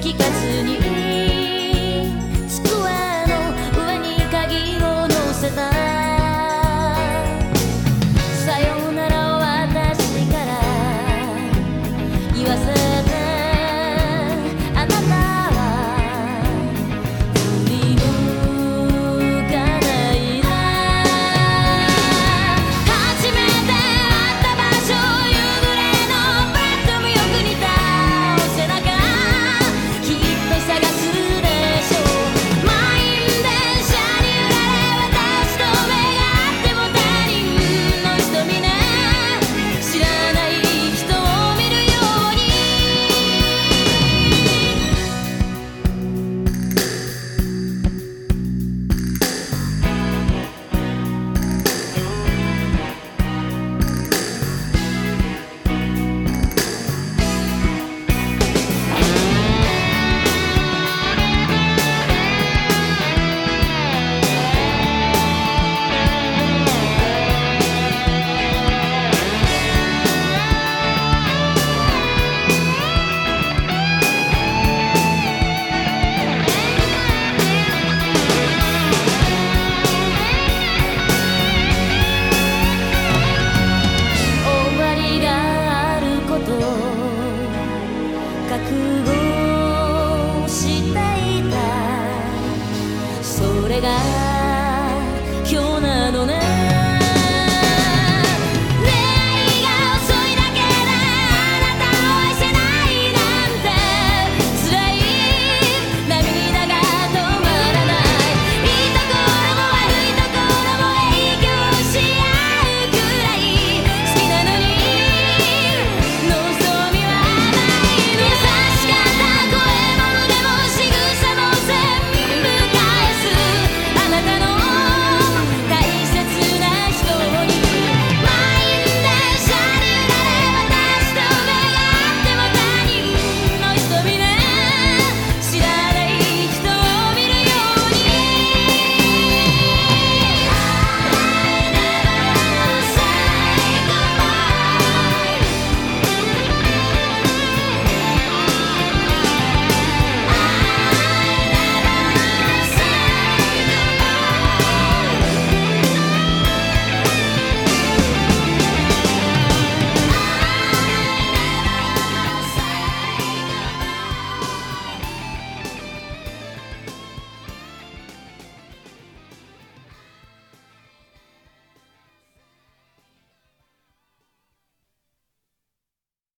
que quer